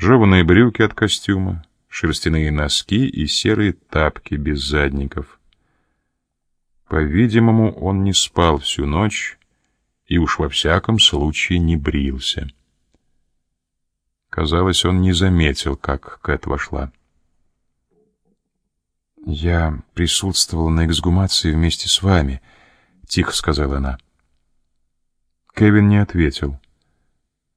жеванные брюки от костюма, шерстяные носки и серые тапки без задников. По-видимому, он не спал всю ночь и уж во всяком случае не брился. Казалось, он не заметил, как Кэт вошла. «Я присутствовала на эксгумации вместе с вами», — тихо сказала она. Кевин не ответил.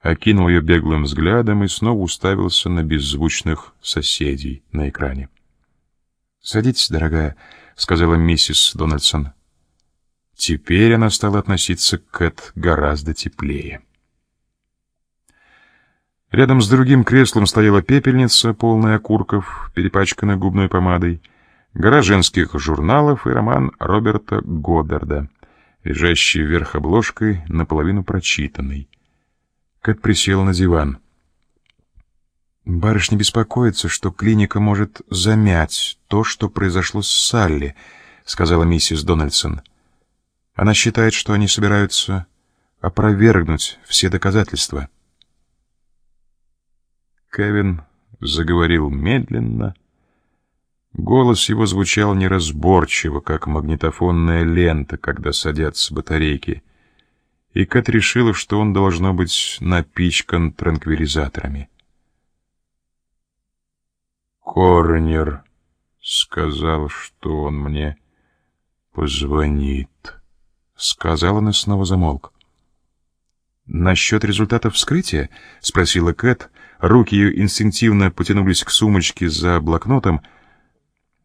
Окинул ее беглым взглядом и снова уставился на беззвучных соседей на экране. «Садитесь, дорогая», — сказала миссис Дональдсон. Теперь она стала относиться к Кэт гораздо теплее. Рядом с другим креслом стояла пепельница, полная окурков, перепачканная губной помадой, гора женских журналов и роман Роберта Годдарда, лежащий вверх обложкой, наполовину прочитанный. Кэт присела на диван. «Барышня беспокоится, что клиника может замять то, что произошло с Салли», — сказала миссис Дональдсон. «Она считает, что они собираются опровергнуть все доказательства». Кевин заговорил медленно. Голос его звучал неразборчиво, как магнитофонная лента, когда садятся батарейки. И Кэт решила, что он должно быть напичкан транквилизаторами. Корнер сказал, что он мне позвонит. Сказал он и снова замолк. «Насчет результатов вскрытия?» — спросила Кэт, — Руки ее инстинктивно потянулись к сумочке за блокнотом,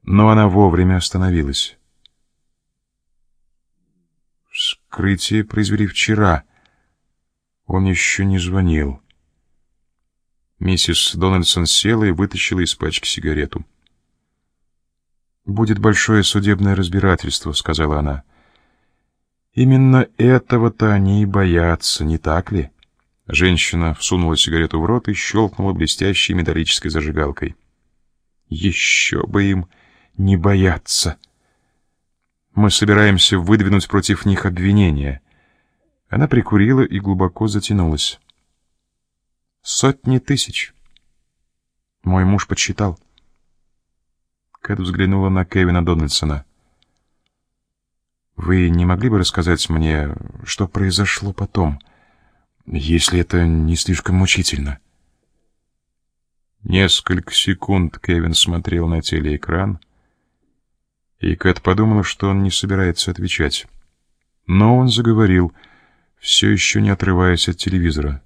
но она вовремя остановилась. Вскрытие произвели вчера. Он еще не звонил. Миссис Дональдсон села и вытащила из пачки сигарету. «Будет большое судебное разбирательство», — сказала она. «Именно этого-то они и боятся, не так ли?» Женщина всунула сигарету в рот и щелкнула блестящей металлической зажигалкой. Еще бы им не бояться. Мы собираемся выдвинуть против них обвинения. Она прикурила и глубоко затянулась. Сотни тысяч. Мой муж подсчитал. Кэт взглянула на Кевина Дональдсона. «Вы не могли бы рассказать мне, что произошло потом?» если это не слишком мучительно. Несколько секунд Кевин смотрел на телеэкран, и Кэт подумала, что он не собирается отвечать. Но он заговорил, все еще не отрываясь от телевизора.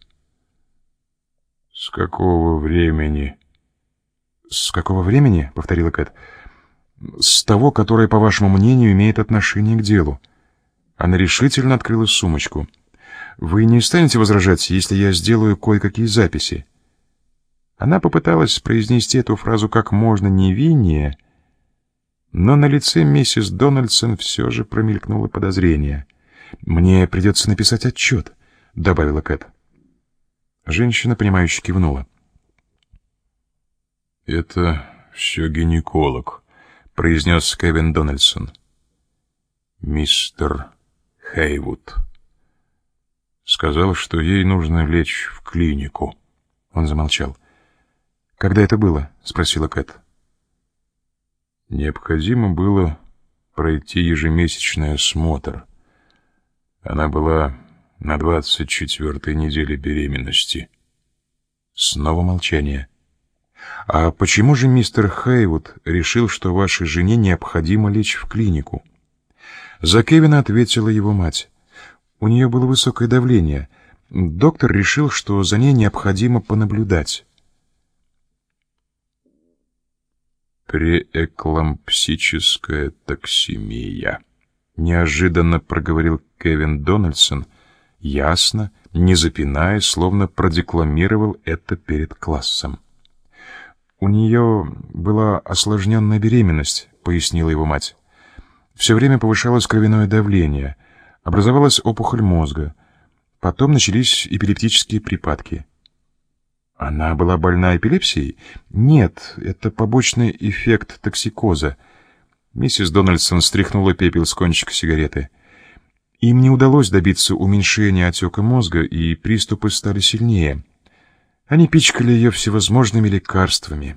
«С какого времени?» «С какого времени?» — повторила Кэт. «С того, которое, по вашему мнению, имеет отношение к делу». Она решительно открыла сумочку — вы не станете возражать, если я сделаю кое-какие записи?» Она попыталась произнести эту фразу как можно невиннее, но на лице миссис Дональдсон все же промелькнуло подозрение. «Мне придется написать отчет», — добавила Кэт. Женщина, понимающе кивнула. «Это все гинеколог», — произнес Кевин Дональдсон. «Мистер Хейвуд». Сказал, что ей нужно лечь в клинику. Он замолчал. «Когда это было?» — спросила Кэт. Необходимо было пройти ежемесячный осмотр. Она была на двадцать четвертой неделе беременности. Снова молчание. «А почему же мистер Хейвуд решил, что вашей жене необходимо лечь в клинику?» За Кевина ответила его мать. У нее было высокое давление. Доктор решил, что за ней необходимо понаблюдать. «Преэклампсическая токсемия», — неожиданно проговорил Кевин Дональдсон, ясно, не запинаясь, словно продекламировал это перед классом. «У нее была осложненная беременность», — пояснила его мать. «Все время повышалось кровяное давление — Образовалась опухоль мозга. Потом начались эпилептические припадки. Она была больна эпилепсией? Нет, это побочный эффект токсикоза. Миссис Дональдсон стряхнула пепел с кончика сигареты. Им не удалось добиться уменьшения отека мозга, и приступы стали сильнее. Они пичкали ее всевозможными лекарствами,